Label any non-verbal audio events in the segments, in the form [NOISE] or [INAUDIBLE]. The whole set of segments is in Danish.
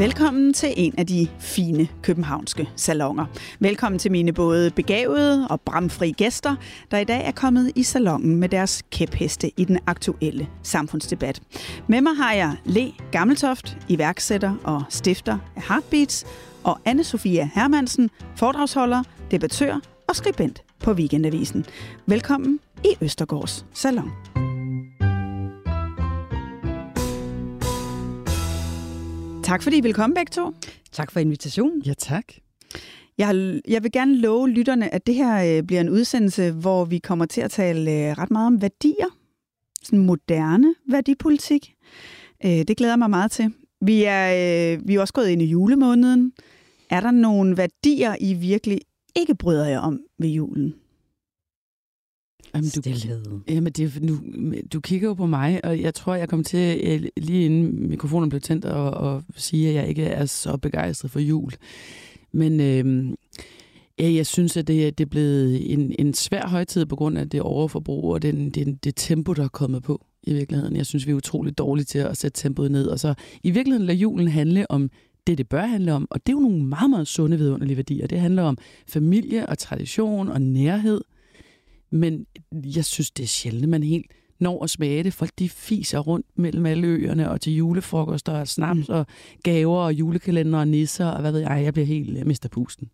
Velkommen til en af de fine københavnske salonger. Velkommen til mine både begavede og bramfri gæster, der i dag er kommet i salongen med deres kæpheste i den aktuelle samfundsdebat. Med mig har jeg Le Gammeltoft, iværksætter og stifter af Heartbeats, og anne Sofia Hermansen, foredragsholder, debattør og skribent på Weekendavisen. Velkommen i Østergårds Salon. Tak fordi I vil komme begge to. Tak for invitationen. Ja, tak. Jeg, jeg vil gerne love lytterne, at det her øh, bliver en udsendelse, hvor vi kommer til at tale øh, ret meget om værdier. Sådan moderne værdipolitik. Øh, det glæder jeg mig meget til. Vi er, øh, vi er også gået ind i julemåneden. Er der nogle værdier, I virkelig ikke bryder jer om ved julen? Jamen, du. Jamen, det, nu, du kigger jo på mig, og jeg tror, jeg kom til, øh, lige inden mikrofonen blev tændt, at, at sige, at jeg ikke er så begejstret for jul. Men øh, ja, jeg synes, at det, det er blevet en, en svær højtid på grund af det overforbrug og den, den, det tempo, der er kommet på i virkeligheden. Jeg synes, vi er utroligt dårlige til at sætte tempoet ned. Og så i virkeligheden lader julen handle om det, det bør handle om. Og det er jo nogle meget, meget sunde vidunderlige værdier. Det handler om familie og tradition og nærhed. Men jeg synes, det er sjældent, man helt når at smage det. Folk de fiser rundt mellem alle øerne og til julefrokoster og snaps mm. og gaver og julekalender og nisser og hvad ved jeg. Jeg bliver helt uh, mister pusten.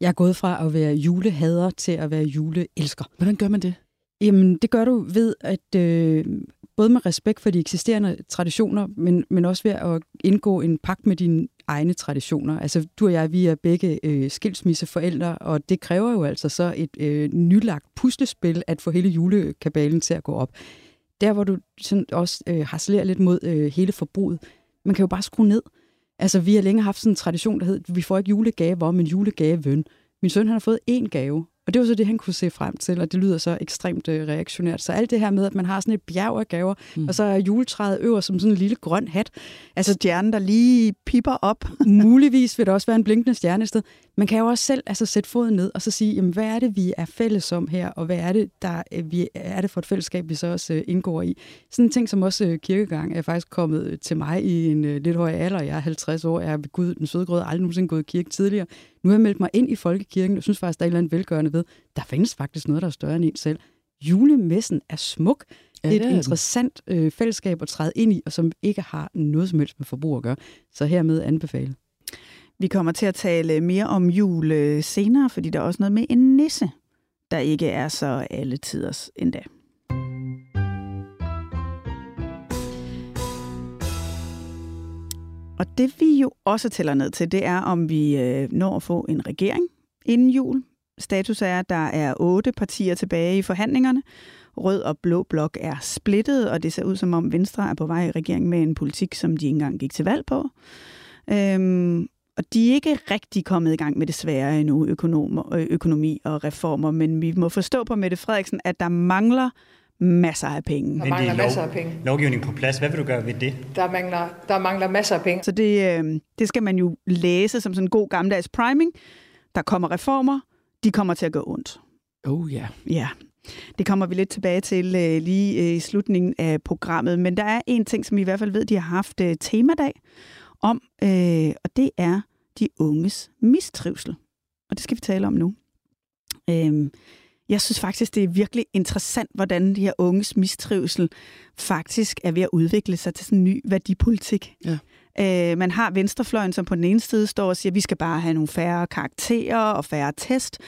Jeg er gået fra at være julehader til at være juleelsker. Hvordan gør man det? Jamen, det gør du ved at øh, både med respekt for de eksisterende traditioner, men, men også ved at indgå en pagt med dine egne traditioner. Altså, du og jeg, vi er begge øh, skilsmisseforældre, og det kræver jo altså så et øh, nylagt puslespil at få hele julekabalen til at gå op. Der, hvor du sådan også øh, harcelerer lidt mod øh, hele forbruget, man kan jo bare skrue ned. Altså, vi har længe haft sådan en tradition, der hedder, vi får ikke julegaver, men julegavevøn. Min søn han har fået én gave, og det var så det, han kunne se frem til, og det lyder så ekstremt øh, reaktionært. Så alt det her med, at man har sådan et bjerg af gaver, mm. og så er juletræet øver som sådan en lille grøn hat. Altså stjernen, der lige pipper op. [LAUGHS] Muligvis vil der også være en blinkende stjerne et sted. Man kan jo også selv altså, sætte foden ned og så sige, jamen, hvad er det, vi er fælles om her, og hvad er det, der, øh, vi, er det for et fællesskab, vi så også øh, indgår i. Sådan en ting som også øh, kirkegang er faktisk kommet øh, til mig i en øh, lidt høj alder. Jeg er 50 år, jeg er ved Gud, den søde grød, aldrig nogensinde gået i kirke tidligere. Nu har jeg meldt mig ind i folkekirken, og synes faktisk, der er et eller andet velgørende ved. Der findes faktisk noget, der er større end en selv. Julemessen er smuk. Ja, det er et interessant øh, fællesskab at træde ind i, og som ikke har noget som helst med forbrug at gøre. Så hermed anbefale. Vi kommer til at tale mere om jul øh, senere, fordi der er også noget med en nisse, der ikke er så alle tiders endda. Og det vi jo også tæller ned til, det er, om vi øh, når at få en regering inden jul. Status er, at der er otte partier tilbage i forhandlingerne. Rød og blå blok er splittet, og det ser ud som om Venstre er på vej i regering med en politik, som de ikke engang gik til valg på. Øhm, og de er ikke rigtig kommet i gang med det svære endnu, økonomer, økonomi og reformer, men vi må forstå på Mette Frederiksen, at der mangler masser af penge. Der mangler er masser af penge. Lovgivning på plads. Hvad vil du gøre ved det? Der mangler, der mangler masser af penge. Så det, øh, det skal man jo læse som sådan en god gammeldags priming. Der kommer reformer, de kommer til at gå ondt. Oh ja. Ja, det kommer vi lidt tilbage til øh, lige øh, i slutningen af programmet. Men der er en ting, som vi i hvert fald ved, de har haft øh, temadag om, øh, og det er de unges mistrivsel. Og det skal vi tale om nu. Øh, jeg synes faktisk, det er virkelig interessant, hvordan de her unges mistrivsel faktisk er ved at udvikle sig til sådan en ny værdipolitik. Ja. Øh, man har venstrefløjen, som på den ene side står og siger, at vi skal bare have nogle færre karakterer og færre test.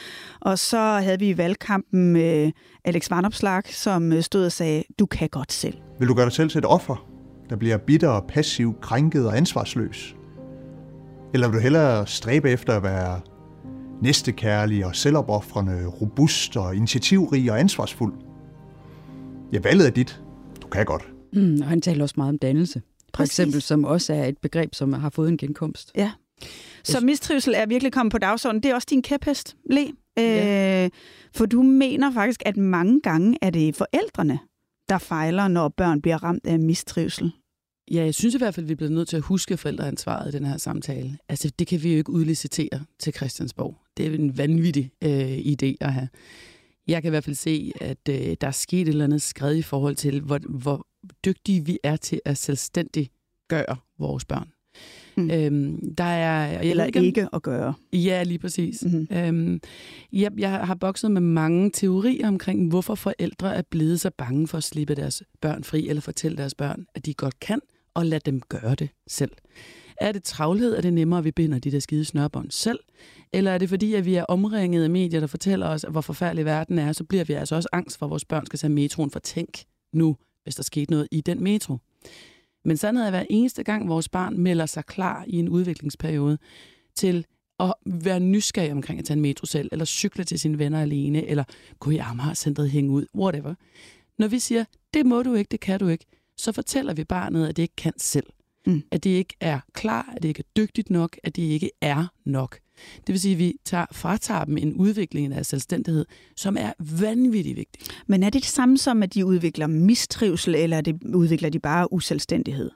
Og så havde vi i valgkampen øh, Alex Vanopslag, som øh, stod og sagde, du kan godt selv. Vil du gøre dig selv til et offer, der bliver bitter og passiv, krænket og ansvarsløs? Eller vil du hellere stræbe efter at være Næstekærlig og selvopoffrende, robust og initiativrig og ansvarsfuld. Ja, valget er dit. Du kan godt. Mm, og han taler også meget om dannelse. For Præcis. eksempel, som også er et begreb, som har fået en genkomst. Ja. Så mistrivsel er virkelig kommet på dagsordenen. Det er også din kæphest, Le. Ja. Øh, for du mener faktisk, at mange gange er det forældrene, der fejler, når børn bliver ramt af mistrivsel. Ja, jeg synes i hvert fald, at vi bliver nødt til at huske forældreansvaret i den her samtale. Altså, det kan vi jo ikke udlicitere til Christiansborg. Det er en vanvittig øh, idé at have. Jeg kan i hvert fald se, at øh, der er sket et eller andet skred i forhold til, hvor, hvor dygtige vi er til at selvstændigt gøre vores børn. Mm. Øhm, der er, jeg Eller ikke, ikke at gøre. Ja, lige præcis. Mm-hmm. Øhm, jeg, jeg har bokset med mange teorier omkring, hvorfor forældre er blevet så bange for at slippe deres børn fri, eller fortælle deres børn, at de godt kan, og lade dem gøre det selv. Er det travlhed, er det nemmere, at vi binder de der skide snørbånd selv? Eller er det fordi, at vi er omringet af medier, der fortæller os, hvor forfærdelig verden er, så bliver vi altså også angst for, at vores børn skal tage metroen for tænk nu, hvis der skete noget i den metro. Men sandheden er, at hver eneste gang vores barn melder sig klar i en udviklingsperiode til at være nysgerrig omkring at tage en metro selv, eller cykle til sine venner alene, eller gå i Amager-centret, hænge ud, whatever. Når vi siger, det må du ikke, det kan du ikke, så fortæller vi barnet, at det ikke kan selv. Mm. At det ikke er klar, at det ikke er dygtigt nok, at det ikke er nok. Det vil sige, at vi tager, fratager dem en udvikling af selvstændighed, som er vanvittigt vigtig. Men er det det samme som, at de udvikler mistrivsel, eller det udvikler de bare uselvstændighed?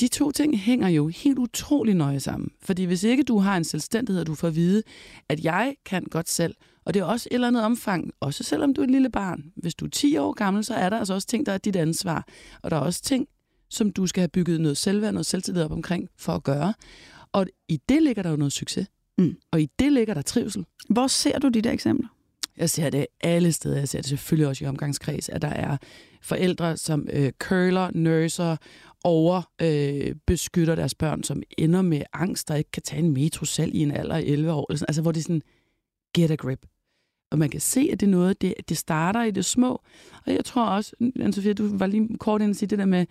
De to ting hænger jo helt utrolig nøje sammen. Fordi hvis ikke du har en selvstændighed, og du får at vide, at jeg kan godt selv, og det er også et eller andet omfang, også selvom du er et lille barn. Hvis du er 10 år gammel, så er der altså også ting, der er dit ansvar. Og der er også ting, som du skal have bygget noget selvværd, noget selvtillid op omkring for at gøre. Og i det ligger der jo noget succes. Mm. Og i det ligger der trivsel. Hvor ser du de der eksempler? Jeg ser det alle steder. Jeg ser det selvfølgelig også i omgangskreds, at der er forældre, som øh, curler, nurser, over øh, beskytter deres børn, som ender med angst, der ikke kan tage en metro selv i en alder af 11 år. Eller sådan. Altså, hvor det er sådan, get a grip. Og man kan se, at det er noget, det, det starter i det små. Og jeg tror også, Anne-Sophia, du var lige kort inde at sige det der med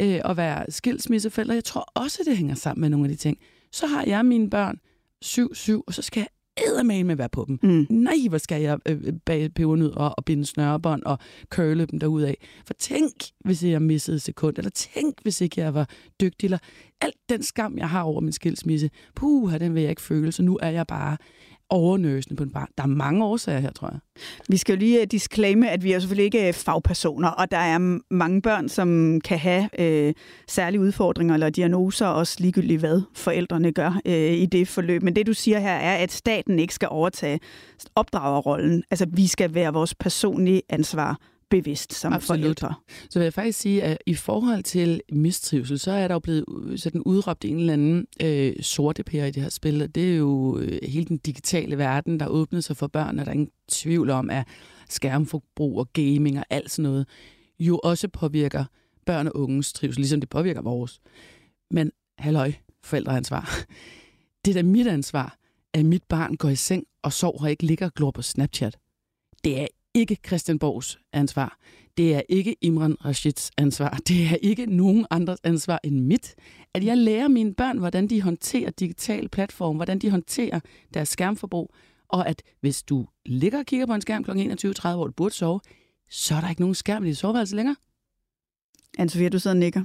øh, at være skilsmisseforældre. Jeg tror også, det hænger sammen med nogle af de ting. Så har jeg mine børn, 7-7, og så skal jeg eddermame med at være på dem. Mm. Nej, hvor skal jeg øh, bage pebernød og, binde snørebånd og curle dem derudad. For tænk, hvis jeg missede et sekund, eller tænk, hvis ikke jeg var dygtig, eller alt den skam, jeg har over min skilsmisse, puh, den vil jeg ikke føle, så nu er jeg bare overnøsende på en bar. Der er mange årsager her, tror jeg. Vi skal jo lige øh, disclaime, at vi er selvfølgelig ikke øh, fagpersoner, og der er mange børn, som kan have øh, særlige udfordringer eller diagnoser, også ligegyldigt hvad forældrene gør øh, i det forløb. Men det, du siger her, er, at staten ikke skal overtage opdragerrollen. Altså, vi skal være vores personlige ansvar bevidst som Absolut. forældre. Så vil jeg faktisk sige, at i forhold til mistrivsel, så er der jo blevet sådan udråbt en eller anden øh, sorte pære i det her spil, og det er jo øh, hele den digitale verden, der åbner sig for børn, og der er ingen tvivl om, at skærmforbrug og gaming og alt sådan noget jo også påvirker børn og unges trivsel, ligesom det påvirker vores. Men halløj, forældreansvar. Det er da mit ansvar, at mit barn går i seng og sover og ikke ligger og glor på Snapchat. Det er ikke Christian Borgs ansvar. Det er ikke Imran Rashids ansvar. Det er ikke nogen andres ansvar end mit. At jeg lærer mine børn, hvordan de håndterer digital platform, hvordan de håndterer deres skærmforbrug, og at hvis du ligger og kigger på en skærm kl. 21.30, hvor du burde sove, så er der ikke nogen skærm i dit soveværelse længere. Anne-Sophia, du sidder og nikker.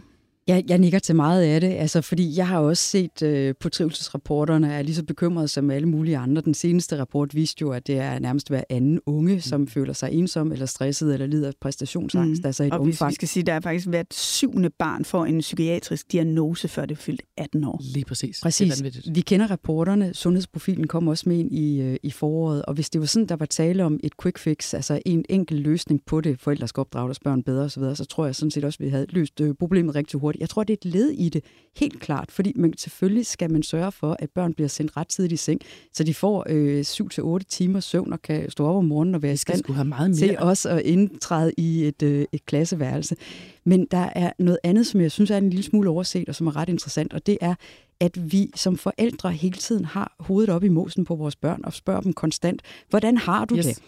Jeg, jeg nikker til meget af det, altså, fordi jeg har også set øh, på trivselsrapporterne, er lige så bekymret som alle mulige andre. Den seneste rapport viste jo, at det er nærmest hver anden unge, mm. som føler sig ensom eller stresset eller lider af præstationsangst. Mm. Altså et og omfang. vi skal sige, der er faktisk hvert syvende barn får en psykiatrisk diagnose, før det er fyldt 18 år. Lige præcis. Præcis. Vi kender rapporterne. Sundhedsprofilen kom også med ind i, øh, i foråret, og hvis det var sådan, der var tale om et quick fix, altså en enkel løsning på det, forældre skal opdrage deres børn bedre osv., så, så tror jeg sådan set også, at vi havde løst øh, problemet rigtig hurtigt. Jeg tror, det er et led i det, helt klart, fordi man, selvfølgelig skal man sørge for, at børn bliver sendt ret tidligt i seng, så de får øh, 7-8 timer søvn og kan stå op om morgenen og være i stand have meget mere. til også at indtræde i et, øh, et klasseværelse. Men der er noget andet, som jeg synes er en lille smule overset, og som er ret interessant, og det er, at vi som forældre hele tiden har hovedet op i måsen på vores børn og spørger dem konstant, hvordan har du yes. det?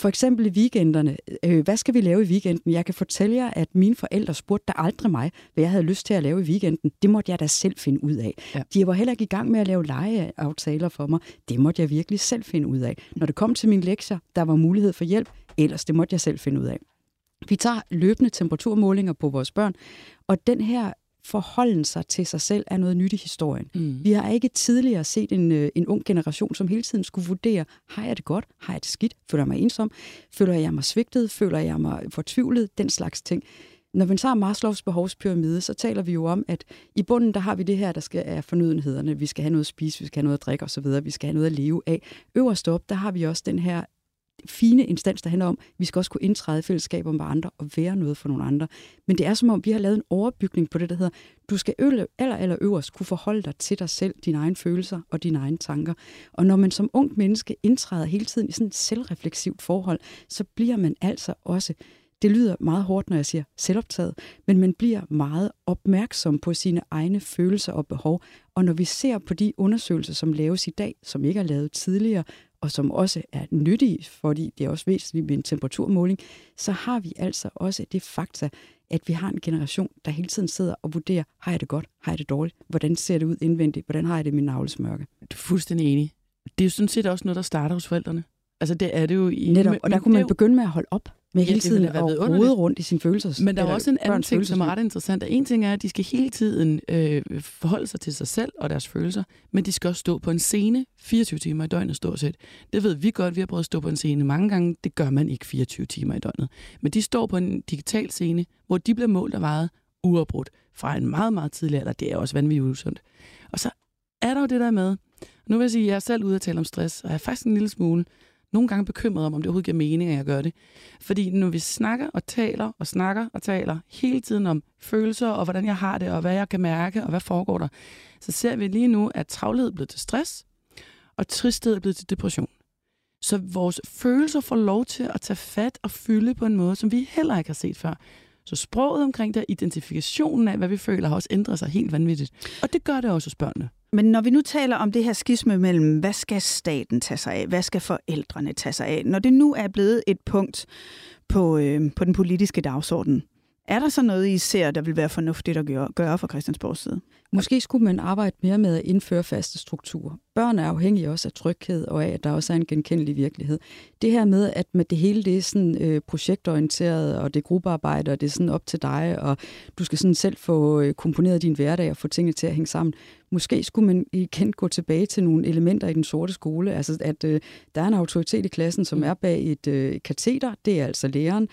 For eksempel i weekenderne. Øh, hvad skal vi lave i weekenden? Jeg kan fortælle jer, at mine forældre spurgte da aldrig mig, hvad jeg havde lyst til at lave i weekenden. Det måtte jeg da selv finde ud af. Ja. De var heller ikke i gang med at lave legeaftaler for mig. Det måtte jeg virkelig selv finde ud af. Når det kom til mine lektier, der var mulighed for hjælp. Ellers det måtte jeg selv finde ud af. Vi tager løbende temperaturmålinger på vores børn, og den her forholden sig til sig selv er noget nyt i historien. Mm. Vi har ikke tidligere set en, øh, en ung generation, som hele tiden skulle vurdere, har jeg det godt, har jeg det skidt, føler jeg mig ensom, føler jeg mig svigtet, føler jeg mig fortvivlet, den slags ting. Når vi tager Maslows behovspyramide, så taler vi jo om, at i bunden, der har vi det her, der skal er fornødenhederne. Vi skal have noget at spise, vi skal have noget at drikke osv., vi skal have noget at leve af. Øverst op, der har vi også den her fine instans, der handler om, at vi skal også kunne indtræde fællesskaber med andre og være noget for nogle andre. Men det er som om, vi har lavet en overbygning på det, der hedder, du skal øle, eller, eller øverst kunne forholde dig til dig selv, dine egne følelser og dine egne tanker. Og når man som ung menneske indtræder hele tiden i sådan et selvrefleksivt forhold, så bliver man altså også det lyder meget hårdt, når jeg siger selvoptaget, men man bliver meget opmærksom på sine egne følelser og behov. Og når vi ser på de undersøgelser, som laves i dag, som ikke er lavet tidligere, og som også er nyttige, fordi det er også væsentligt med en temperaturmåling, så har vi altså også det fakta, at vi har en generation, der hele tiden sidder og vurderer, har jeg det godt, har jeg det dårligt, hvordan ser det ud indvendigt, hvordan har jeg det med navlesmørke. Du er fuldstændig enig. Det er jo sådan set også noget, der starter hos forældrene. Altså det er det jo i... Netop, og der kunne man begynde med at holde op med hele tiden at rode rundt i sine følelser. Men der er også en anden ting, som er ret interessant. En ting er, at de skal hele tiden øh, forholde sig til sig selv og deres følelser, men de skal også stå på en scene 24 timer i døgnet stort set. Det ved vi godt, vi har prøvet at stå på en scene mange gange. Det gør man ikke 24 timer i døgnet. Men de står på en digital scene, hvor de bliver målt og vejet uafbrudt fra en meget, meget tidlig alder. Det er også vanvittigt usundt. Og så er der jo det der med, nu vil jeg sige, at jeg er selv ude at tale om stress, og jeg er faktisk en lille smule nogle gange bekymret om, om det overhovedet giver mening, at jeg gør det. Fordi når vi snakker og taler og snakker og taler hele tiden om følelser og hvordan jeg har det og hvad jeg kan mærke og hvad foregår der, så ser vi lige nu, at travlhed er blevet til stress og tristhed er blevet til depression. Så vores følelser får lov til at tage fat og fylde på en måde, som vi heller ikke har set før. Så sproget omkring det, identifikationen af, hvad vi føler, har også ændret sig helt vanvittigt. Og det gør det også hos børnene. Men når vi nu taler om det her skisme mellem, hvad skal staten tage sig af, hvad skal forældrene tage sig af, når det nu er blevet et punkt på, øh, på den politiske dagsorden, er der så noget, I ser, der vil være fornuftigt at gøre, gøre fra Christiansborgs side? Måske skulle man arbejde mere med at indføre faste strukturer. Børn er afhængige også af tryghed og af, at der også er en genkendelig virkelighed. Det her med, at med det hele det er sådan, øh, projektorienteret, og det er gruppearbejde, og det er sådan op til dig, og du skal sådan selv få øh, komponeret din hverdag og få tingene til at hænge sammen. Måske skulle man igen gå tilbage til nogle elementer i den sorte skole, altså at øh, der er en autoritet i klassen, som er bag et øh, kateter, det er altså læreren.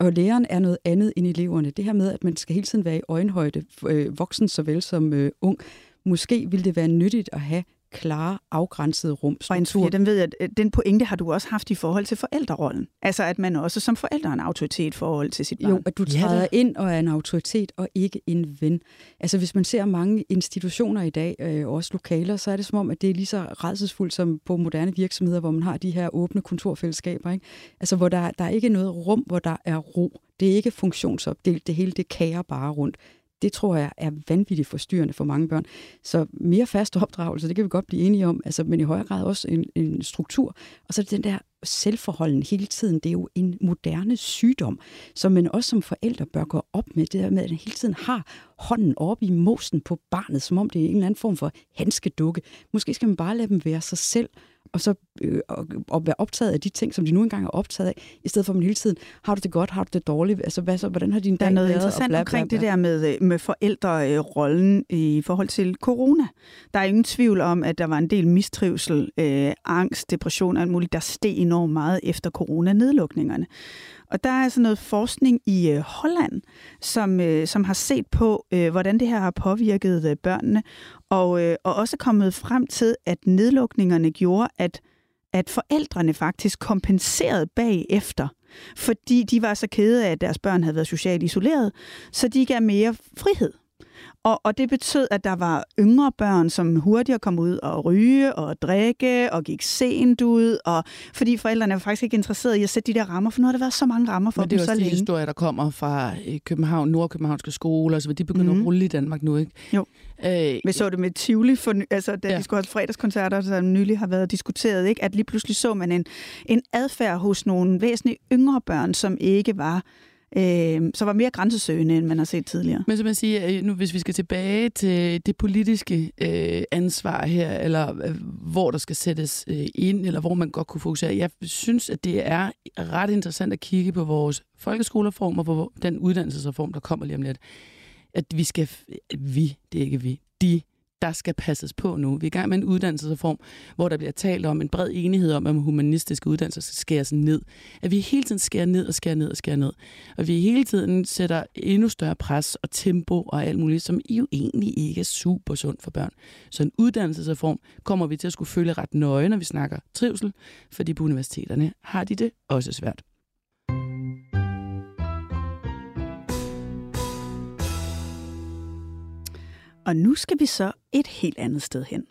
Og læreren er noget andet end eleverne. Det her med, at man skal hele tiden være i øjenhøjde, øh, voksen såvel som øh, ung. Måske ville det være nyttigt at have klare, afgrænsede rum. Og en Sofia, den ved jeg, øh, den pointe har du også haft i forhold til forældrerollen. Altså, at man også som forælder er en autoritet i forhold til sit barn. Jo, at du træder ja, ind og er en autoritet og ikke en ven. Altså, hvis man ser mange institutioner i dag, øh, også lokaler, så er det som om, at det er lige så redselsfuldt som på moderne virksomheder, hvor man har de her åbne kontorfællesskaber. Ikke? Altså, hvor der, der er ikke noget rum, hvor der er ro. Det er ikke funktionsopdelt. Det hele, det kager bare rundt det tror jeg er vanvittigt forstyrrende for mange børn. Så mere fast opdragelse, det kan vi godt blive enige om, altså, men i højere grad også en, en struktur. Og så er det den der selvforholden hele tiden, det er jo en moderne sygdom, som man også som forældre bør gå op med, det der med, at man hele tiden har hånden oppe i mosen på barnet, som om det er en eller anden form for handskedukke. Måske skal man bare lade dem være sig selv, og så øh, og, og være optaget af de ting, som de nu engang er optaget af, i stedet for at man hele tiden, har du det godt, har du det dårligt, altså hvad så, hvordan har din dag været? Der er noget interessant bla, bla, bla. omkring det der med, med forældrerollen i forhold til corona. Der er ingen tvivl om, at der var en del mistrivsel, øh, angst, depression og alt muligt, der steg enormt meget efter corona-nedlukningerne. Og der er altså noget forskning i øh, Holland, som, øh, som har set på, øh, hvordan det her har påvirket øh, børnene, og, øh, og også kommet frem til, at nedlukningerne gjorde, at, at forældrene faktisk kompenserede bagefter, fordi de var så kede af, at deres børn havde været socialt isoleret, så de gav mere frihed. Og, og det betød, at der var yngre børn, som hurtigere kom ud og ryge og drikke og gik sent ud, og fordi forældrene var faktisk ikke interesserede i at sætte de der rammer, for nu har der været så mange rammer for Men det dem er så også de længe. historier, der kommer fra øh, København, Nordkøbenhavnske skoler, så de begynder mm-hmm. Mhm. at rulle i Danmark nu, ikke? Jo. Øh, Vi så det med Tivoli, for, altså, da ja. De skulle have fredagskoncerter, som nylig har været diskuteret, ikke? at lige pludselig så man en, en adfærd hos nogle væsentligt yngre børn, som ikke var, øh, så var mere grænsesøgende, end man har set tidligere. Men som man siger, øh, nu hvis vi skal tilbage til det politiske øh, ansvar her, eller øh, hvor der skal sættes øh, ind, eller hvor man godt kunne fokusere, jeg synes, at det er ret interessant at kigge på vores folkeskolereform og på den uddannelsesreform, der kommer lige om lidt. At vi skal, vi, det er ikke vi, de, der skal passes på nu. Vi er i gang med en uddannelsesreform, hvor der bliver talt om en bred enighed om, at humanistiske uddannelser skal skæres ned. At vi hele tiden skærer ned og skærer ned og skærer ned. Og vi hele tiden sætter endnu større pres og tempo og alt muligt, som jo egentlig ikke er super sundt for børn. Så en uddannelsesreform kommer vi til at skulle følge ret nøje, når vi snakker trivsel, fordi på universiteterne har de det også svært. Og nu skal vi så et helt andet sted hen.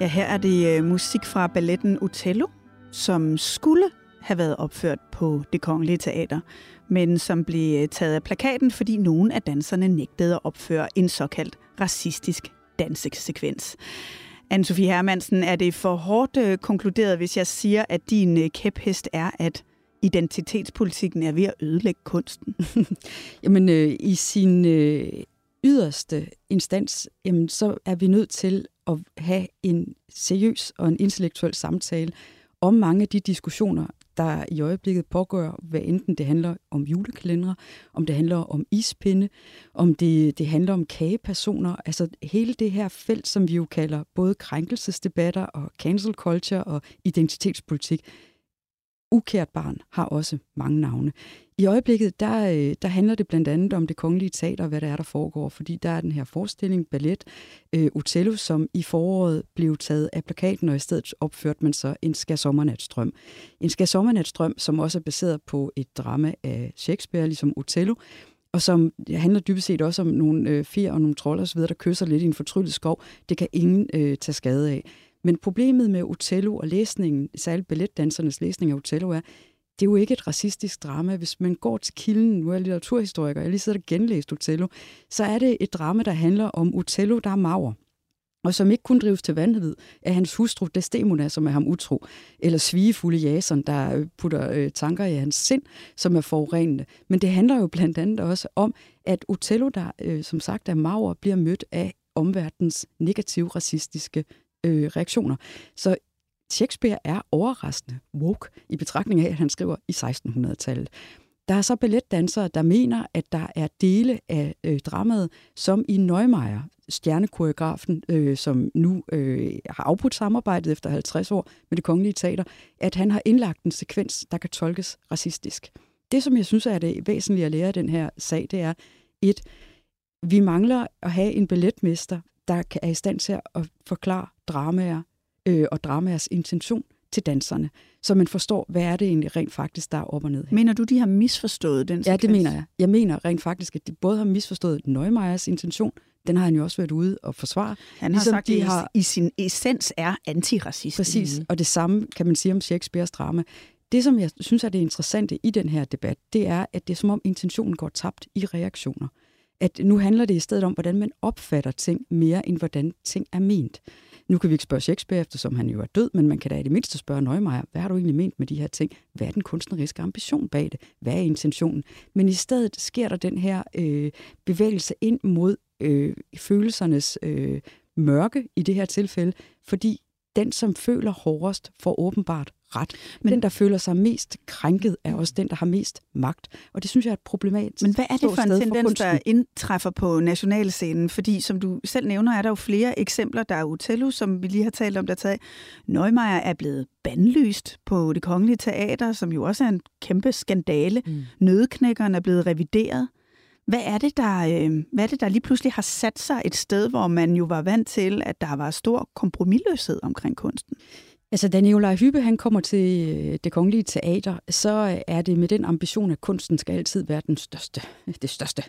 Ja, her er det øh, musik fra balletten Otello, som skulle have været opført på det kongelige teater, men som blev øh, taget af plakaten, fordi nogle af danserne nægtede at opføre en såkaldt racistisk dansesekvens. Anne-Sophie Hermansen, er det for hårdt øh, konkluderet, hvis jeg siger, at din øh, kæphest er, at identitetspolitikken er ved at ødelægge kunsten? [LAUGHS] Jamen, øh, i sin øh, yderste instans, jamen, så er vi nødt til at have en seriøs og en intellektuel samtale om mange af de diskussioner, der i øjeblikket pågår, hvad enten det handler om julekalendere, om det handler om ispinde, om det, det handler om kagepersoner, altså hele det her felt, som vi jo kalder både krænkelsesdebatter og cancel culture og identitetspolitik. Ukært barn har også mange navne. I øjeblikket, der, øh, der handler det blandt andet om det kongelige teater, og hvad der er, der foregår, fordi der er den her forestilling, ballet, øh, Otello, som i foråret blev taget af plakaten, og i stedet opførte man så en skærsommernatsstrøm. En skærsommernatsstrøm, som også er baseret på et drama af Shakespeare, ligesom Otello, og som handler dybest set også om nogle øh, fjer og nogle trolde osv., der kysser lidt i en fortryllet skov. Det kan ingen øh, tage skade af. Men problemet med Otello og læsningen, særligt balletdansernes læsning af Otello, er, det er jo ikke et racistisk drama. Hvis man går til kilden, nu er jeg litteraturhistoriker, jeg lige sidder og genlæst Otello, så er det et drama, der handler om Otello, der er maver og som ikke kun drives til vanvid af hans hustru Desdemona, som er ham utro, eller svigefulde Jason, der øh, putter øh, tanker i hans sind, som er forurenende. Men det handler jo blandt andet også om, at Otello, der øh, som sagt er maver, bliver mødt af omverdens negative racistiske øh, reaktioner. Så Shakespeare er overraskende woke i betragtning af, at han skriver i 1600-tallet. Der er så balletdansere, der mener, at der er dele af øh, dramaet, som i Neumeier, stjernekoreografen, øh, som nu øh, har afbrudt samarbejdet efter 50 år med det kongelige teater, at han har indlagt en sekvens, der kan tolkes racistisk. Det, som jeg synes er det væsentlige at lære af den her sag, det er, et, vi mangler at have en balletmester, der er i stand til at forklare dramaer øh, og dramaers intention til danserne, så man forstår, hvad er det egentlig rent faktisk, der er op og ned her. Mener du, de har misforstået den Ja, sekvens? det mener jeg. Jeg mener rent faktisk, at de både har misforstået Neumeyers intention, den har han jo også været ude og forsvare. Han har ligesom sagt, at har... i sin essens er antiracist. Præcis, og det samme kan man sige om Shakespeares drama. Det, som jeg synes er det interessante i den her debat, det er, at det er som om intentionen går tabt i reaktioner. At nu handler det i stedet om, hvordan man opfatter ting mere, end hvordan ting er ment. Nu kan vi ikke spørge Shakespeare, eftersom han jo er død, men man kan da i det mindste spørge Nøgmeier, hvad har du egentlig ment med de her ting? Hvad er den kunstneriske ambition bag det? Hvad er intentionen? Men i stedet sker der den her øh, bevægelse ind mod øh, følelsernes øh, mørke i det her tilfælde, fordi den, som føler hårdest, får åbenbart ret. Men den, der føler sig mest krænket, er også den, der har mest magt. Og det synes jeg er et problematisk Men hvad er det for en tendens, der indtræffer på nationalscenen? Fordi som du selv nævner, er der jo flere eksempler. Der er Otello, som vi lige har talt om, der taget. Neumeier er blevet bandlyst på det kongelige teater, som jo også er en kæmpe skandale. Mm. Nødeknækkeren er blevet revideret. Hvad er, det, der, øh, hvad er det, der lige pludselig har sat sig et sted, hvor man jo var vant til, at der var stor kompromilløshed omkring kunsten? Altså, da Nikolaj Hyppe han kommer til øh, det kongelige teater, så øh, er det med den ambition, at kunsten skal altid være den største, øh, det største.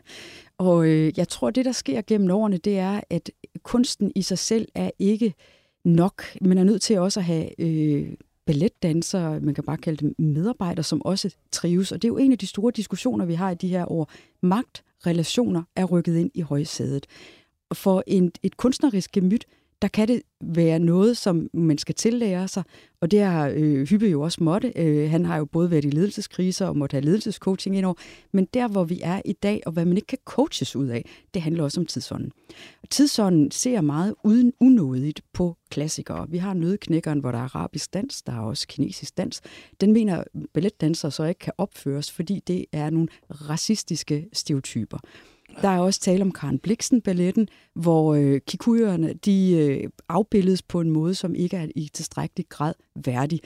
Og øh, jeg tror, det der sker gennem årene, det er, at kunsten i sig selv er ikke nok. Man er nødt til også at have øh, balletdansere, man kan bare kalde dem medarbejdere, som også trives. Og det er jo en af de store diskussioner, vi har i de her år. Magt, relationer er rykket ind i højsædet. For en, et kunstnerisk gemyt, der kan det være noget, som man skal tillære sig, og det har øh, Hyppe jo også måtte. Øh, han har jo både været i ledelseskriser og måtte have ledelsescoaching indover, men der, hvor vi er i dag, og hvad man ikke kan coaches ud af, det handler også om tidsånden. Og tidsånden ser meget uden unådigt på klassikere. Vi har nødknækkeren, hvor der er arabisk dans, der er også kinesisk dans. Den mener balletdansere så ikke kan opføres, fordi det er nogle racistiske stereotyper. Der er også tale om Karen Bliksen balletten, hvor øh, kikuyerne de øh, afbildes på en måde, som ikke er i tilstrækkelig grad værdig.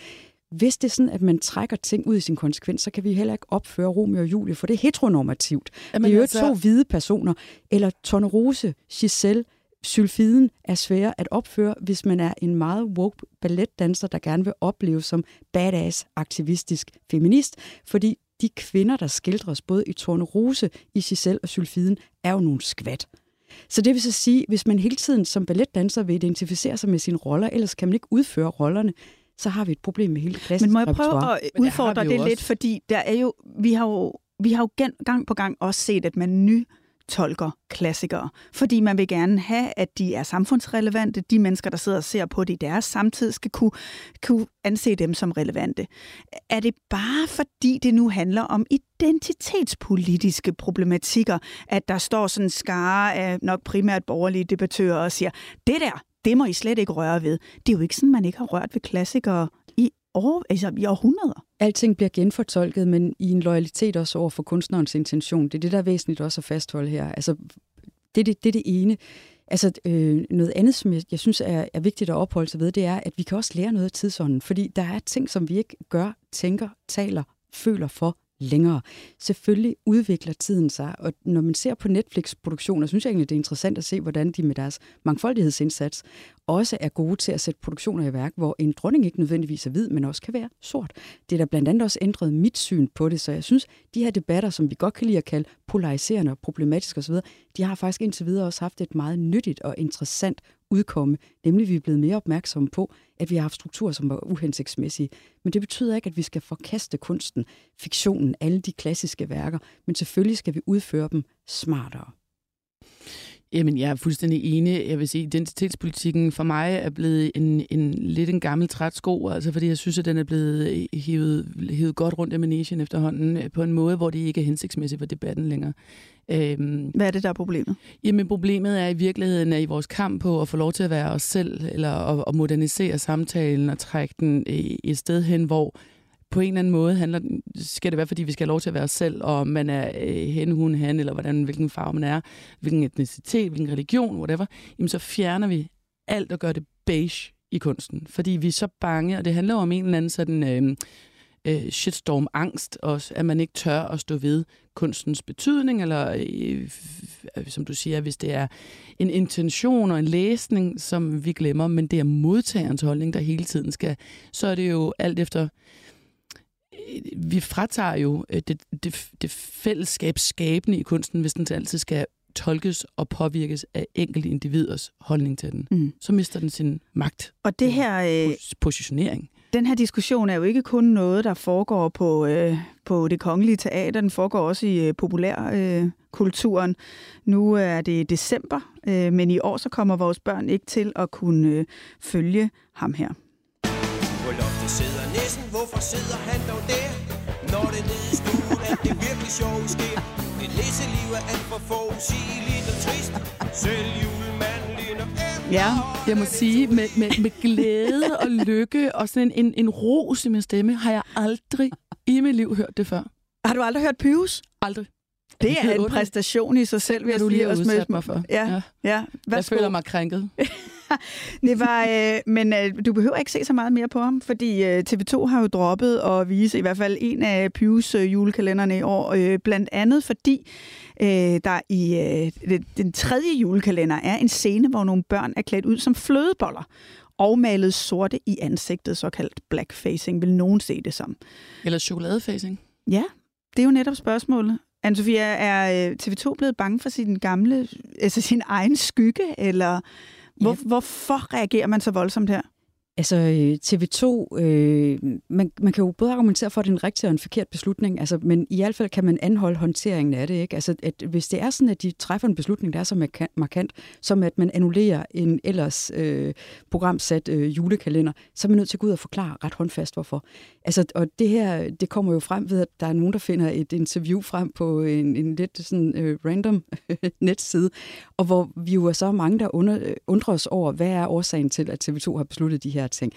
Hvis det er sådan, at man trækker ting ud i sin konsekvens, så kan vi heller ikke opføre Romeo og Julie, for det er heteronormativt. Jamen, det er jo altså... to hvide personer. Eller Tornerose, Giselle, Sylfiden er svære at opføre, hvis man er en meget woke balletdanser, der gerne vil opleve som badass aktivistisk feminist, fordi de kvinder, der skildres både i Tornerose, i Giselle og Sylfiden, er jo nogle skvat. Så det vil så sige, hvis man hele tiden som balletdanser vil identificere sig med sine roller, ellers kan man ikke udføre rollerne, så har vi et problem med hele klassen. Men må jeg prøve at udfordre det, det lidt, fordi der er jo, vi har jo, vi har jo gang på gang også set, at man ny tolker klassikere, fordi man vil gerne have, at de er samfundsrelevante. De mennesker, der sidder og ser på det i deres samtid, skal kunne, kunne anse dem som relevante. Er det bare fordi, det nu handler om identitetspolitiske problematikker, at der står sådan en skare af nok primært borgerlige debattører og siger, det der, det må I slet ikke røre ved. Det er jo ikke sådan, man ikke har rørt ved klassikere år, altså i århundreder alting bliver genfortolket, men i en loyalitet også over for kunstnerens intention. Det er det, der er væsentligt også at fastholde her. Altså, det er det, det, er det ene. Altså, øh, noget andet, som jeg, jeg synes er, er vigtigt at opholde sig ved, det er, at vi kan også lære noget af tidsånden, fordi der er ting, som vi ikke gør, tænker, taler, føler for længere. Selvfølgelig udvikler tiden sig, og når man ser på Netflix-produktioner, synes jeg egentlig, det er interessant at se, hvordan de med deres mangfoldighedsindsats også er gode til at sætte produktioner i værk, hvor en dronning ikke nødvendigvis er hvid, men også kan være sort. Det er der blandt andet også ændret mit syn på det, så jeg synes, de her debatter, som vi godt kan lide at kalde polariserende og problematiske osv., de har faktisk indtil videre også haft et meget nyttigt og interessant udkomme, nemlig vi er blevet mere opmærksomme på, at vi har haft strukturer, som var uhensigtsmæssige. Men det betyder ikke, at vi skal forkaste kunsten, fiktionen, alle de klassiske værker, men selvfølgelig skal vi udføre dem smartere. Jamen, jeg er fuldstændig enig. Jeg vil sige, identitetspolitikken for mig er blevet en, en lidt en gammel træt sko, altså fordi jeg synes, at den er blevet hivet, hivet godt rundt i manesien efterhånden øh, på en måde, hvor det ikke er hensigtsmæssigt for debatten længere. Øhm, Hvad er det, der er problemet? Jamen, problemet er i virkeligheden, at i vores kamp på at få lov til at være os selv, eller at, at modernisere samtalen og trække den et sted hen, hvor på en eller anden måde handler, skal det være, fordi vi skal have lov til at være os selv, og man er øh, hen, hun, han, eller hvordan, hvilken farve man er, hvilken etnicitet, hvilken religion, whatever, jamen så fjerner vi alt og gør det beige i kunsten. Fordi vi er så bange, og det handler om en eller anden sådan... Øhm, øh, øh, shitstorm-angst også, at man ikke tør at stå ved kunstens betydning, eller øh, øh, som du siger, hvis det er en intention og en læsning, som vi glemmer, men det er modtagerens holdning, der hele tiden skal, så er det jo alt efter vi fratager jo øh, det, det, det fællesskabsskabende i kunsten, hvis den altid skal tolkes og påvirkes af enkelte individers holdning til den. Mm. Så mister den sin magt. Og det her... Øh, positionering. Den her diskussion er jo ikke kun noget, der foregår på, øh, på det kongelige teater, den foregår også i øh, populærkulturen. Øh, nu er det december, øh, men i år så kommer vores børn ikke til at kunne øh, følge ham her. Loftet sidder næsten, hvorfor sidder han dog der? Når det nede i stuen er det virkelig sjovt sker. Det læseliv er alt for forudsigeligt og trist. Selv julemanden ligner Ja, jeg må sige, med, med, med glæde og lykke og sådan en, en, en ros i min stemme, har jeg aldrig i mit liv hørt det før. Har du aldrig hørt Pyrus? Aldrig. Det er, en præstation i sig selv, vil jeg du lige har udsat mig for. Ja, ja. ja. jeg føler mig krænket. [LAUGHS] [LAUGHS] det var, øh, men øh, du behøver ikke se så meget mere på ham, fordi øh, TV2 har jo droppet at vise i hvert fald en af Pius øh, julekalenderne i år, øh, blandt andet fordi øh, der i øh, den tredje julekalender er en scene, hvor nogle børn er klædt ud som flødeboller og malet sorte i ansigtet, såkaldt blackfacing. Vil nogen se det som? Eller chokoladefacing? Ja, det er jo netop spørgsmålet. Anne-Sophia, er øh, TV2 blevet bange for sin gamle, altså sin egen skygge, eller hvor, ja. hvorfor reagerer man så voldsomt her? Altså øh, TV2, øh, man, man kan jo både argumentere for, at det er en rigtig og en forkert beslutning, altså, men i hvert fald kan man anholde håndteringen af det. Ikke? Altså, at hvis det er sådan, at de træffer en beslutning, der er så markant, som at man annullerer en ellers øh, programsat øh, julekalender, så er man nødt til at gå ud og forklare ret håndfast, hvorfor. Altså, og det her, det kommer jo frem ved, at der er nogen, der finder et interview frem på en, en lidt sådan øh, random [LAUGHS] netside, og hvor vi jo er så mange, der under, øh, undrer os over, hvad er årsagen til, at TV2 har besluttet de her ting.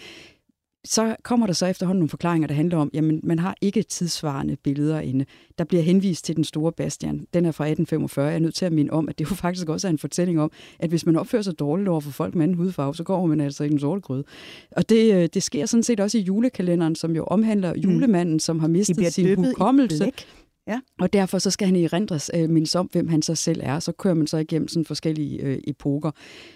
Så kommer der så efterhånden nogle forklaringer, der handler om, jamen man har ikke tidsvarende billeder inde. Der bliver henvist til den store Bastian. Den er fra 1845. Jeg er nødt til at minde om, at det jo [LAUGHS] faktisk også er en fortælling om, at hvis man opfører sig dårligt over for folk med anden hudfarve, så går man altså i den sorte gryde. Og det, øh, det sker sådan set også i julekalenderen, som jo omhandler mm. julemanden, som har mistet sin hukommelse. Ja. Og derfor så skal han i rendres øh, mindes om, hvem han så selv er. Så kører man så igennem sådan forskellige øh, epoker.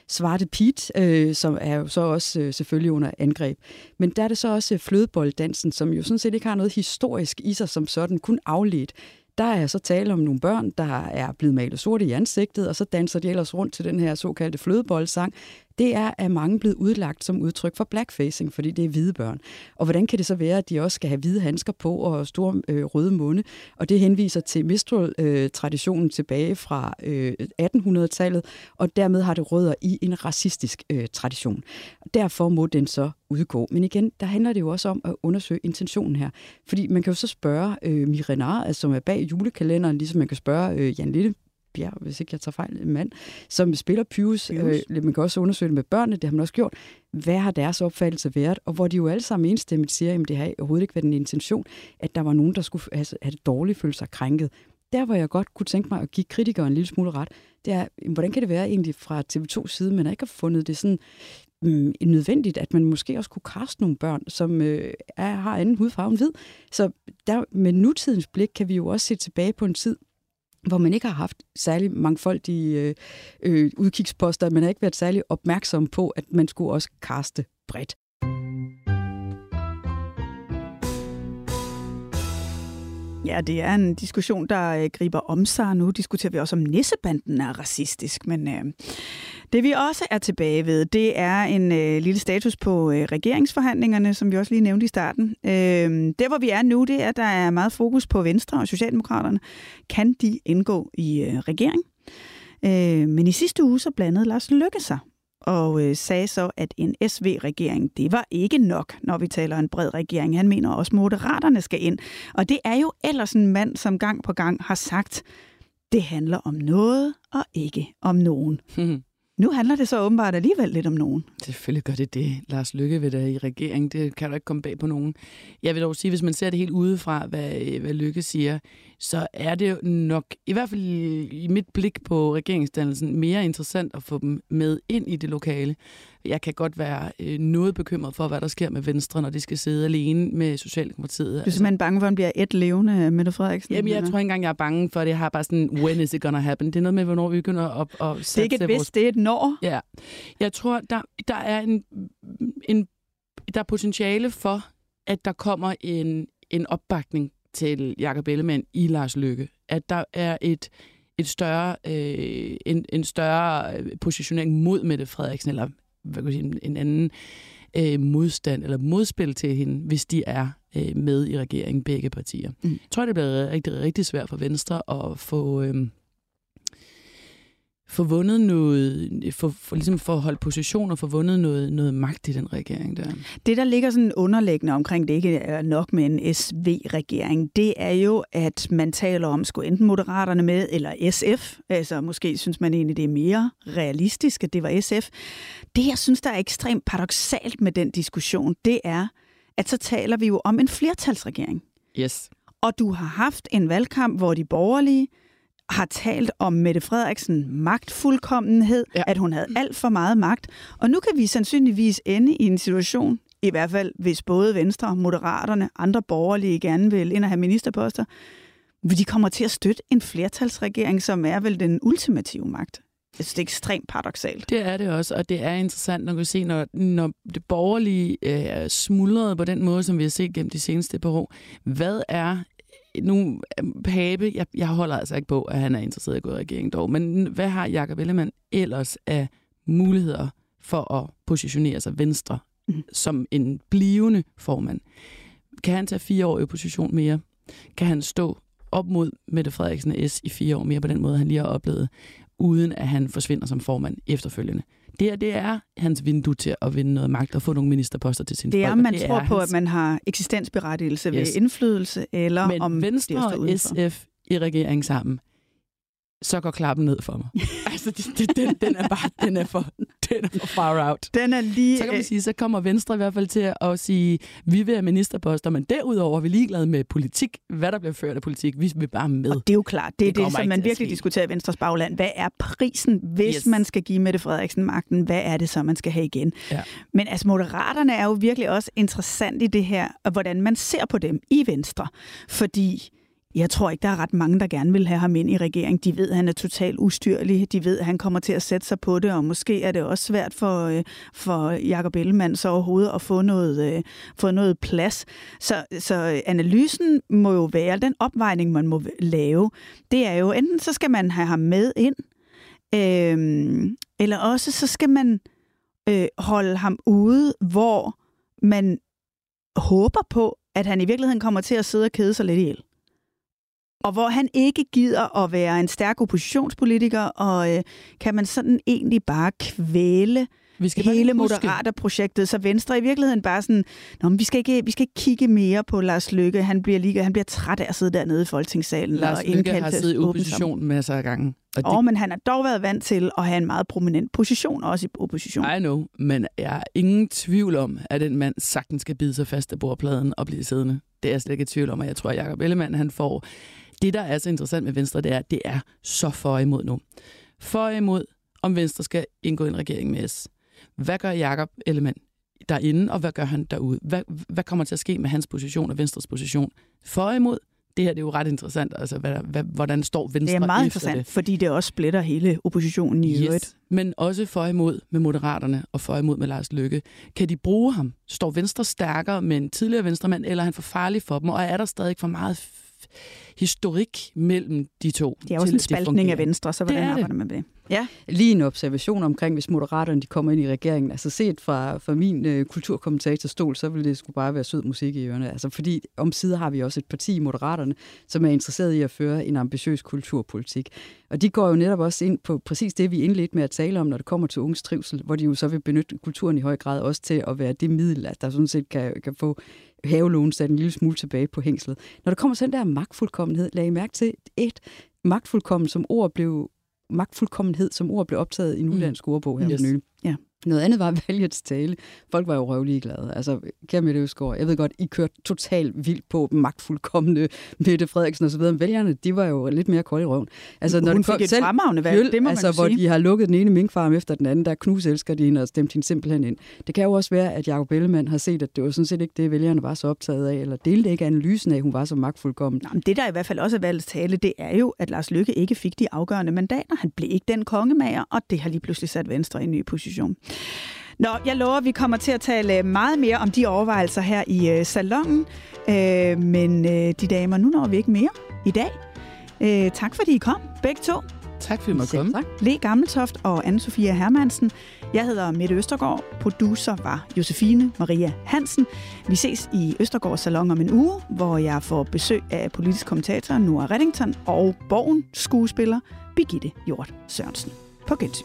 Svarte Pete, øh, som er jo så også øh, selvfølgelig under angreb. Men der er det så også øh, flødebolddansen, som jo sådan set ikke har noget historisk i sig som sådan, kun afledt. Der er så tale om nogle børn, der er blevet malet sorte i ansigtet, og så danser de ellers rundt til den her såkaldte flødeboldsang, det er af mange blevet udlagt som udtryk for blackfacing, fordi det er hvide børn. Og hvordan kan det så være, at de også skal have hvide handsker på og store øh, røde munde? Og det henviser til Mistral-traditionen øh, tilbage fra øh, 1800-tallet, og dermed har det rødder i en racistisk øh, tradition. Derfor må den så udgå. Men igen, der handler det jo også om at undersøge intentionen her. Fordi man kan jo så spørge øh, Mirenar, altså, som er bag julekalenderen, ligesom man kan spørge øh, Jan Lille Bjerg, hvis ikke jeg tager fejl, en mand, som spiller Pius. Øh, man kan også undersøge det med børnene, det har man også gjort. Hvad har deres opfattelse været? Og hvor de jo alle sammen enstemmigt siger, at det har overhovedet ikke været en intention, at der var nogen, der skulle have, have det dårligt føle sig krænket. Der, hvor jeg godt kunne tænke mig at give kritikere en lille smule ret, det er, hvordan kan det være egentlig fra TV2's side, man ikke har fundet det sådan mm, nødvendigt, at man måske også kunne kaste nogle børn, som øh, er, har anden hudfarve end hvid. Så der, med nutidens blik kan vi jo også se tilbage på en tid, hvor man ikke har haft særlig mangfoldige øh, øh, udkigsposter. Man har ikke været særlig opmærksom på, at man skulle også kaste bredt. Ja, det er en diskussion, der øh, griber om sig. Nu diskuterer vi også, om nissebanden er racistisk, men øh, det vi også er tilbage ved, det er en øh, lille status på øh, regeringsforhandlingerne, som vi også lige nævnte i starten. Øh, der hvor vi er nu, det er, at der er meget fokus på Venstre og Socialdemokraterne. Kan de indgå i øh, regering? Øh, men i sidste uge så blandede Lars Lykke sig og øh, sagde så, at en SV-regering, det var ikke nok, når vi taler en bred regering. Han mener også, at moderaterne skal ind. Og det er jo ellers en mand, som gang på gang har sagt, det handler om noget og ikke om nogen. [LAUGHS] Nu handler det så åbenbart alligevel lidt om nogen. Selvfølgelig gør det det. Lars Lykke ved det i regering. Det kan du ikke komme bag på nogen. Jeg vil dog sige, hvis man ser det helt udefra, hvad, hvad Lykke siger, så er det jo nok, i hvert fald i mit blik på regeringsdannelsen, mere interessant at få dem med ind i det lokale. Jeg kan godt være øh, noget bekymret for, hvad der sker med Venstre, når de skal sidde alene med Socialdemokratiet. Du er altså. simpelthen bange for, at han bliver et levende Mette Frederiksen? Jamen, jeg tror ikke engang, jeg er bange for det. Jeg har bare sådan, when is it gonna happen? Det er noget med, hvornår vi begynder at, at Det er ikke et vist, det er et når. Ja. Jeg tror, der, der er en, en der er potentiale for, at der kommer en, en opbakning til Jakob Ellemann i Lars Lykke. At der er et, et større, øh, en, en større positionering mod Mette Frederiksen, eller hvad kan jeg sige, en anden øh, modstand eller modspil til hende, hvis de er øh, med i regeringen, begge partier. Mm. Jeg tror, det bliver rigtig, rigtig svært for Venstre at få... Øh, få vundet noget, for, for, ligesom for at holde position og få vundet noget, noget magt i den regering der. Det, der ligger sådan underliggende omkring, det ikke er nok med en SV-regering, det er jo, at man taler om, skulle enten Moderaterne med, eller SF. Altså måske synes man egentlig, det er mere realistisk, at det var SF. Det, jeg synes, der er ekstremt paradoxalt med den diskussion, det er, at så taler vi jo om en flertalsregering. Yes. Og du har haft en valgkamp, hvor de borgerlige har talt om Mette Frederiksen magtfuldkommenhed, ja. at hun havde alt for meget magt. Og nu kan vi sandsynligvis ende i en situation, i hvert fald hvis både Venstre, Moderaterne, andre borgerlige gerne vil ind og have ministerposter, hvor de kommer til at støtte en flertalsregering, som er vel den ultimative magt. Jeg synes, det er ekstremt paradoxalt. Det er det også, og det er interessant at kunne se, når, når det borgerlige øh, smuldret på den måde, som vi har set gennem de seneste par år. Hvad er nu, Pape, jeg, jeg holder altså ikke på, at han er interesseret i at gå i regeringen dog, men hvad har Jakob Ellemann ellers af muligheder for at positionere sig venstre mm. som en blivende formand? Kan han tage fire år i opposition mere? Kan han stå op mod Mette Frederiksen S i fire år mere på den måde, han lige har oplevet, uden at han forsvinder som formand efterfølgende? Det, her, det er hans vindue til at vinde noget magt og få nogle ministerposter til sin Det folk, er, om man det tror er på, hans... at man har eksistensberettigelse yes. ved indflydelse, eller Men om Venstre det er og SF i regeringen sammen, så går klappen ned for mig. [LAUGHS] altså, det, det, den, den er bare, den er for, den er for far out. Den er lige... Så kan man sige, så kommer Venstre i hvert fald til at sige, vi vil have ministerposter, men derudover er vi ligeglade med politik, hvad der bliver ført af politik. Vi vil bare med. Og det er jo klart, det er Det det, som man virkelig diskuterer i Venstres bagland. Hvad er prisen, hvis yes. man skal give Mette Frederiksen magten? Hvad er det så, man skal have igen? Ja. Men altså, Moderaterne er jo virkelig også interessant i det her, og hvordan man ser på dem i Venstre. Fordi jeg tror ikke, der er ret mange, der gerne vil have ham ind i regering. De ved, at han er totalt ustyrlig. De ved, at han kommer til at sætte sig på det, og måske er det også svært for, øh, for Jacob Ellemann så overhovedet at få noget, øh, få noget plads. Så, så analysen må jo være, den opvejning, man må lave, det er jo, enten så skal man have ham med ind, øh, eller også så skal man øh, holde ham ude, hvor man håber på, at han i virkeligheden kommer til at sidde og kede sig lidt ihjel. Og hvor han ikke gider at være en stærk oppositionspolitiker, og øh, kan man sådan egentlig bare kvæle vi skal hele Moderater-projektet, så Venstre i virkeligheden bare sådan, Nå, men vi, skal ikke, vi skal ikke kigge mere på Lars Løkke. Han bliver, lige, han bliver træt af at sidde dernede i Folketingssalen Lars og Løkke har siddet i opposition masser af gange. Og, det... men han har dog været vant til at have en meget prominent position, også i opposition. I know, men jeg er ingen tvivl om, at den mand sagtens skal bide sig fast af bordpladen og blive siddende. Det er jeg slet ikke i tvivl om, og jeg tror, at Jacob Ellemann, han får... Det, der er så interessant med Venstre, det er, at det er så for imod nu. For imod, om Venstre skal indgå en regering med S. Hvad gør Jacob Ellemann derinde, og hvad gør han derude? Hvad, hvad kommer til at ske med hans position og Venstres position? For imod, det her det er jo ret interessant, altså hvad, hvad, hvordan står Venstre Det er meget interessant, det? fordi det også splitter hele oppositionen i øvrigt. Yes, men også for imod med Moderaterne og for imod med Lars Lykke. Kan de bruge ham? Står Venstre stærkere med en tidligere venstremand, eller er han for farlig for dem? Og er der stadig for meget historik mellem de to? Det er også til, en spaltning af Venstre, så Det hvordan det. arbejder man med det? Ja. Lige en observation omkring, hvis moderaterne de kommer ind i regeringen. Altså set fra, fra min øh, kulturkommentatorstol, så vil det sgu bare være sød musik i ørerne. Altså fordi om side har vi også et parti i Moderaterne, som er interesseret i at føre en ambitiøs kulturpolitik. Og de går jo netop også ind på præcis det, vi indledte med at tale om, når det kommer til unges trivsel, hvor de jo så vil benytte kulturen i høj grad også til at være det middel, at der sådan set kan, kan få havelån sat en lille smule tilbage på hængslet. Når der kommer sådan der magtfuldkommenhed, lag I mærke til, et magtfuldkommen som ord blev magtfuldkommenhed som ord blev optaget i en udlandsk ordbog her yes. for nylig. Ja. Noget andet var [LAUGHS] valgets tale. Folk var jo røvlige glade. Altså, kære Mette Øsgaard, jeg ved godt, I kørte totalt vildt på magtfuldkommende [LAUGHS] Mette Frederiksen osv. Men vælgerne, de var jo lidt mere kolde i røven. Altså, Hun kom- fik et fremragende valg, det må man altså, jo hvor sige. de har lukket den ene minkfarm efter den anden, der knuselsker de hende og stemt hende simpelthen ind. Det kan jo også være, at Jacob Ellemann har set, at det var sådan set ikke det, vælgerne var så optaget af, eller delte ikke analysen af, at hun var så magtfuldkommen. Nå, men det, der i hvert fald også er valgets tale, det er jo, at Lars Lykke ikke fik de afgørende mandater. Han blev ikke den kongemager, og det har lige pludselig sat Venstre i en ny position. Nå, jeg lover, at vi kommer til at tale meget mere om de overvejelser her i øh, salongen. Øh, men øh, de damer, nu når vi ikke mere i dag. Øh, tak fordi I kom, begge to. Tak fordi I måtte komme. Tak. Le Gammeltoft og Anne-Sophia Hermansen. Jeg hedder Mette Østergaard. Producer var Josefine Maria Hansen. Vi ses i Østergaards Salon om en uge, hvor jeg får besøg af politisk kommentator Nora Reddington og Borgen skuespiller Birgitte Hjort Sørensen. På gensyn.